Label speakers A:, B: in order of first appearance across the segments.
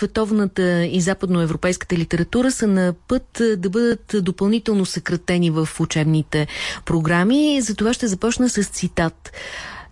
A: световната и западноевропейската литература са на път да бъдат допълнително съкратени в учебните програми. За това ще започна с цитат.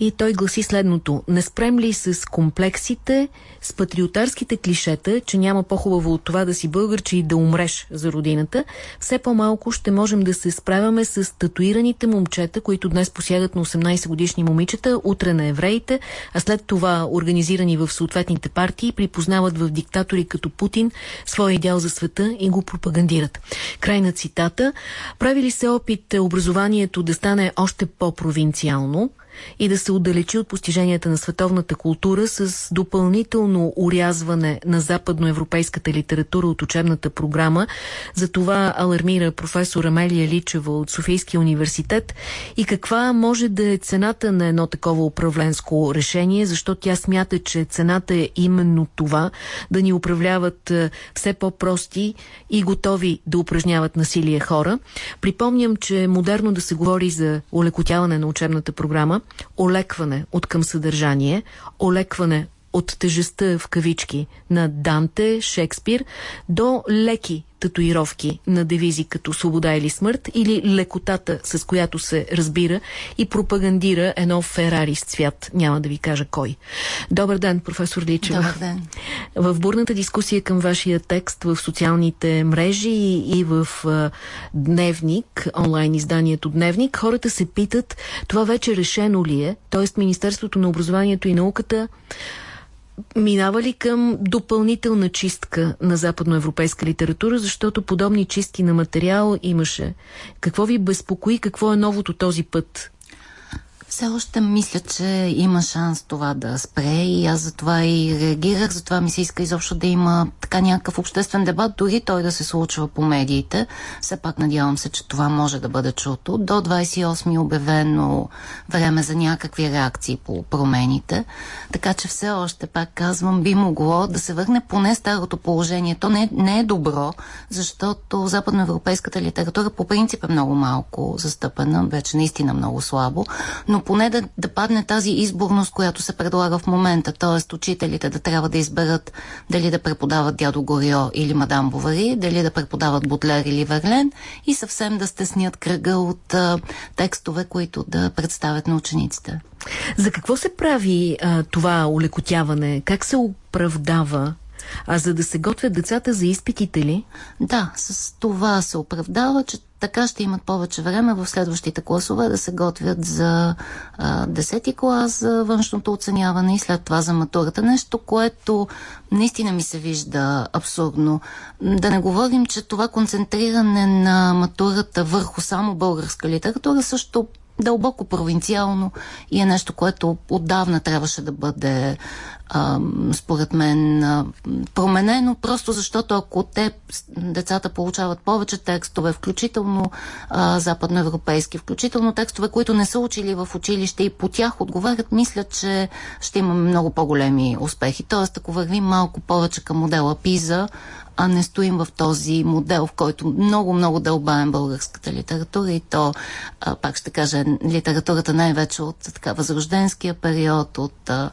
A: И той гласи следното. Не спрем ли с комплексите, с патриотарските клишета, че няма по-хубаво от това да си българче и да умреш за родината, все по-малко ще можем да се справяме с татуираните момчета, които днес посягат на 18 годишни момичета, утре на евреите, а след това организирани в съответните партии, припознават в диктатори като Путин своя идеал за света и го пропагандират. Край на цитата. Прави ли се опит образованието да стане още по-провинциално? И да се отдалечи от постиженията на световната култура с допълнително урязване на западноевропейската литература от учебната програма. За това алармира професор Амелия Личева от Софийския университет и каква може да е цената на едно такова управленско решение, защото тя смята, че цената е именно това да ни управляват е, все по-прости и готови да упражняват насилие хора. Припомням, че е модерно да се говори за улекотяване на учебната програма, олекване от към съдържание, олекване от тежестта в кавички на Данте, Шекспир, до леки татуировки на девизи като свобода или смърт или лекотата, с която се разбира и пропагандира едно Ферари с цвят. Няма да ви кажа кой. Добър ден, професор Личева.
B: Добър ден.
A: В бурната дискусия към вашия текст в социалните мрежи и в Дневник, онлайн изданието Дневник, хората се питат това вече решено ли е, т.е. Министерството на образованието и науката минава ли към допълнителна чистка на западноевропейска литература, защото подобни чистки на материал имаше? Какво ви безпокои? Какво е новото този път?
B: Все още мисля, че има шанс това да спре и аз за това и реагирах, затова ми се иска изобщо да има така някакъв обществен дебат, дори той да се случва по медиите. Все пак надявам се, че това може да бъде чуто. До 28 е обявено време за някакви реакции по промените, така че все още, пак казвам, би могло да се върне поне старото положение. То не, не е добро, защото западноевропейската литература по принцип е много малко застъпена, вече наистина много слабо, но поне да, да падне тази изборност, която се предлага в момента, т.е. учителите да трябва да изберат дали да преподават дядо Горио или мадам Бовари, дали да преподават Бутлер или Верлен и съвсем да стеснят кръга от а, текстове, които да представят на учениците.
A: За какво се прави а, това улекотяване? Как се оправдава а за да се готвят децата за изпитите ли?
B: Да, с това се оправдава, че така ще имат повече време в следващите класове да се готвят за а, 10 клас, за външното оценяване и след това за матурата. Нещо, което наистина ми се вижда абсурдно. Да не говорим, че това концентриране на матурата върху само българска литература също дълбоко провинциално и е нещо, което отдавна трябваше да бъде според мен променено, просто защото ако те, децата получават повече текстове, включително а, западноевропейски, включително текстове, които не са учили в училище и по тях отговарят, мисля, че ще имаме много по-големи успехи. Тоест, ако вървим малко повече към модела ПИЗа, а не стоим в този модел, в който много-много дълбаем българската литература и то, а, пак ще кажа, литературата най-вече от така възрожденския период, от а,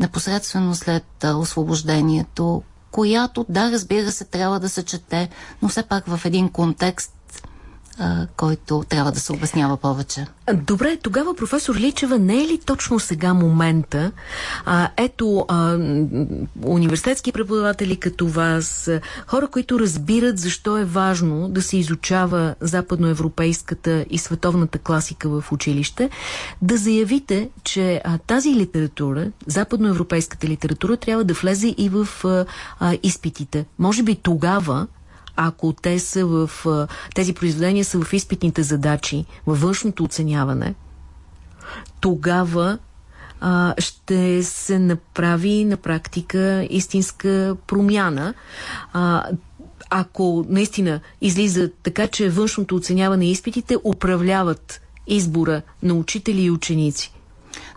B: непосредствено след а, освобождението, която, да, разбира се, трябва да се чете, но все пак в един контекст който трябва да се обяснява повече.
A: Добре, тогава професор Личева, не е ли точно сега момента? А, ето, а, университетски преподаватели като вас, хора, които разбират защо е важно да се изучава западноевропейската и световната класика в училище, да заявите, че а, тази литература, западноевропейската литература, трябва да влезе и в а, а, изпитите. Може би тогава ако те са в, тези произведения са в изпитните задачи, във външното оценяване, тогава а, ще се направи на практика истинска промяна. А, ако наистина излиза така, че външното оценяване и изпитите управляват избора на учители и ученици,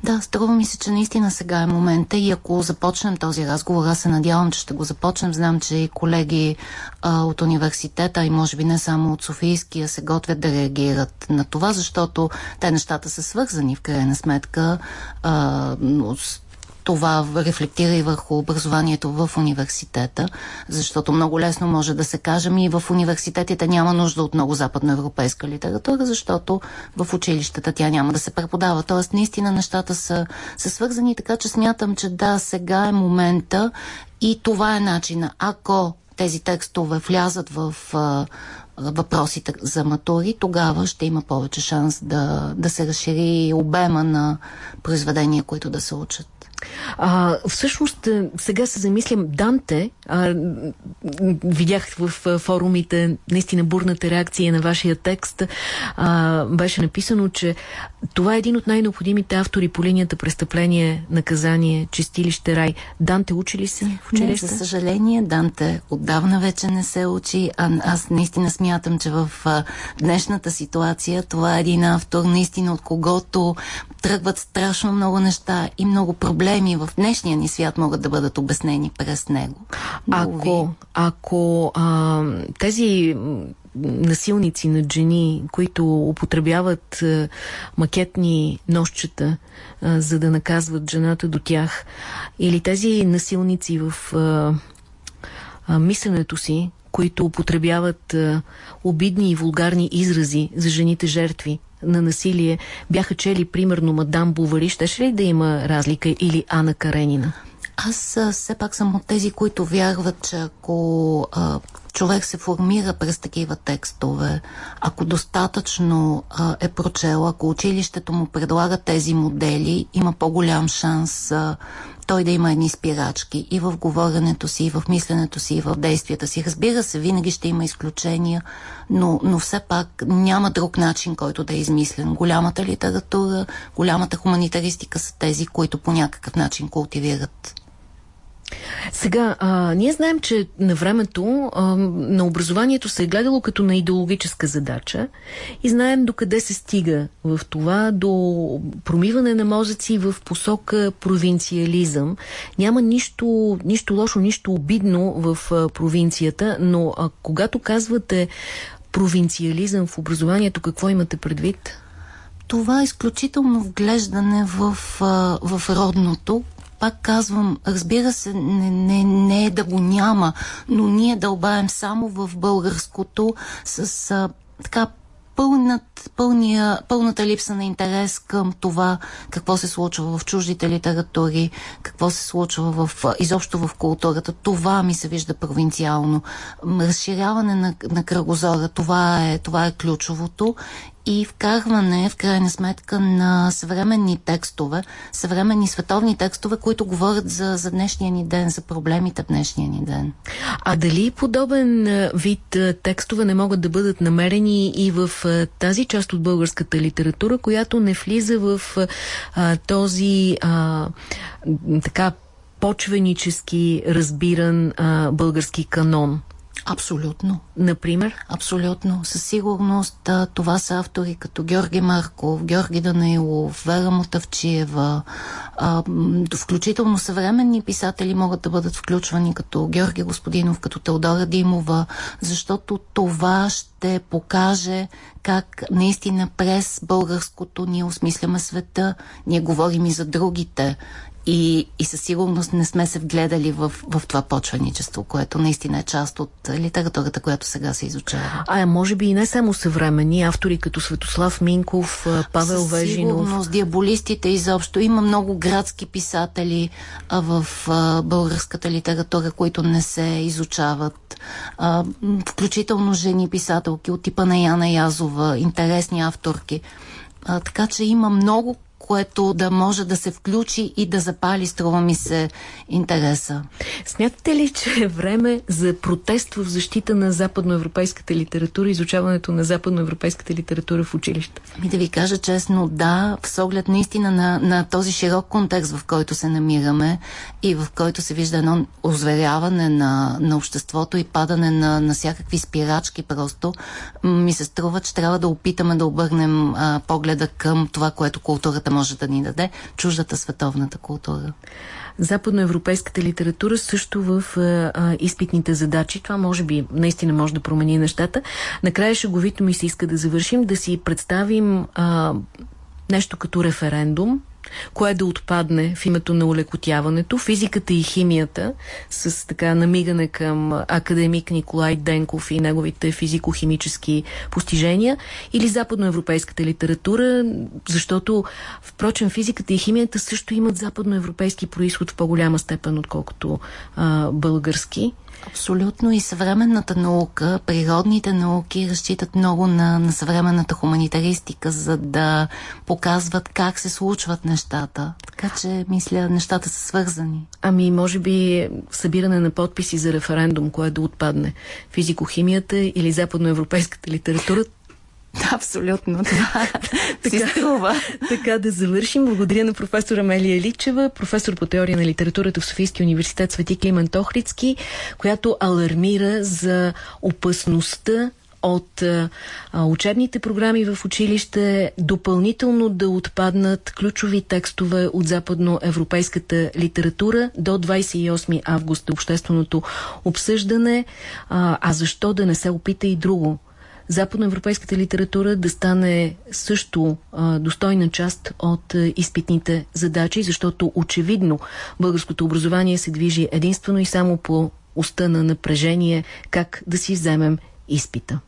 B: да, струва ми се, че наистина сега е момента и ако започнем този разговор, аз се надявам, че ще го започнем. Знам, че и колеги а, от университета и може би не само от Софийския се готвят да реагират на това, защото те нещата са свързани в крайна сметка. А, това рефлектира и върху образованието в университета, защото много лесно може да се каже ми в университетите няма нужда от много западноевропейска литература, защото в училищата тя няма да се преподава. Тоест, наистина нещата са, са свързани, така че смятам, че да, сега е момента и това е начина. Ако тези текстове влязат в въпросите за матури, тогава ще има повече шанс да, да се разшири обема на произведения, които да се учат.
A: А, всъщност, е, сега се замислям, Данте, а, видях в форумите наистина бурната реакция на вашия текст, а, беше написано, че това е един от най-необходимите автори по линията престъпление, наказание, чистилище, рай. Данте учи ли се в училище?
B: Не, за съжаление, Данте отдавна вече не се учи, а аз наистина смятам, че в а, днешната ситуация това е един автор, наистина от когото тръгват страшно много неща и много проблеми в днешния ни свят могат да бъдат обяснени през него.
A: Ако, ако а, тези насилници над жени, които употребяват а, макетни нощчета, а, за да наказват жената до тях, или тези насилници в а, мисленето си, които употребяват обидни и вулгарни изрази за жените жертви, на насилие бяха чели примерно Мадам Бувари, щеше ли да има разлика или Ана Каренина?
B: Аз все пак съм от тези, които вярват, че ако а, човек се формира през такива текстове, ако достатъчно а, е прочел, ако училището му предлага тези модели, има по-голям шанс а, той да има едни спирачки и в говоренето си, и в мисленето си, и в действията си. Разбира се, винаги ще има изключения, но, но все пак няма друг начин, който да е измислен. Голямата литература, голямата хуманитаристика са тези, които по някакъв начин култивират
A: сега, а, ние знаем, че на времето а, на образованието се е гледало като на идеологическа задача и знаем докъде се стига в това, до промиване на мозъци в посока провинциализъм. Няма нищо, нищо лошо, нищо обидно в а, провинцията, но а, когато казвате провинциализъм в образованието, какво имате предвид?
B: Това е изключително вглеждане в, в родното, пак казвам, разбира се, не, не, не е да го няма, но ние дълбаем само в българското с а, така пълнат, пълния, пълната липса на интерес към това какво се случва в чуждите литератури, какво се случва в, изобщо в културата. Това ми се вижда провинциално. Разширяване на, на кръгозора, това е, това е ключовото и вкарване, в крайна сметка, на съвременни текстове, съвременни световни текстове, които говорят за, за днешния ни ден, за проблемите в днешния ни ден.
A: А дали подобен вид текстове не могат да бъдат намерени и в тази част от българската литература, която не влиза в а, този а, така почвенически разбиран а, български канон?
B: Абсолютно.
A: Например?
B: Абсолютно. Със сигурност това са автори като Георги Марков, Георги Данаилов, Вера Мотавчиева, а, включително съвременни писатели могат да бъдат включвани като Георги Господинов, като Теодора Димова, защото това ще покаже как наистина през българското ние осмисляме света, ние говорим и за другите и, и със сигурност не сме се вгледали в, в това почвеничество, което наистина е част от литературата, която сега се изучава.
A: А може би и не само съвремени автори, като Светослав Минков, Павел със Вежинов.
B: Сигурност, диаболистите изобщо. Има много градски писатели а, в а, българската литература, които не се изучават. А, включително жени писателки от типа на Яна Язова, интересни авторки. А, така че има много което да може да се включи и да запали, струва ми се, интереса.
A: Смятате ли, че е време за протест в защита на западноевропейската литература, изучаването на западноевропейската литература в училище?
B: Ми да ви кажа честно, да, в оглед наистина на, на този широк контекст, в който се намираме и в който се вижда едно озверяване на, на обществото и падане на, на всякакви спирачки просто, ми се струва, че трябва да опитаме да обърнем а, погледа към това, което културата може да ни даде, чуждата световната култура.
A: Западноевропейската литература също в а, изпитните задачи. Това може би наистина може да промени нещата. Накрая шеговито ми се иска да завършим, да си представим а, нещо като референдум кое да отпадне в името на улекотяването, физиката и химията, с така намигане към академик Николай Денков и неговите физико-химически постижения, или западноевропейската литература, защото, впрочем, физиката и химията също имат западноевропейски происход в по-голяма степен, отколкото а, български.
B: Абсолютно и съвременната наука, природните науки разчитат много на, на съвременната хуманитаристика, за да показват как се случват нещата. Така че, мисля, нещата са свързани.
A: Ами, може би събиране на подписи за референдум, кое да отпадне. Физикохимията или западноевропейската литература,
B: Абсолютно. Това така, струва.
A: така да завършим. Благодаря на професор Амелия Личева, професор по теория на литературата в Софийския университет Свети Климент Охридски, която алармира за опасността от а, учебните програми в училище допълнително да отпаднат ключови текстове от западноевропейската литература до 28 август общественото обсъждане. А, а защо да не се опита и друго? Западноевропейската литература да стане също а, достойна част от а, изпитните задачи, защото очевидно българското образование се движи единствено и само по уста на напрежение как да си вземем изпита.